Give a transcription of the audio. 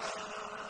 زُلْفًا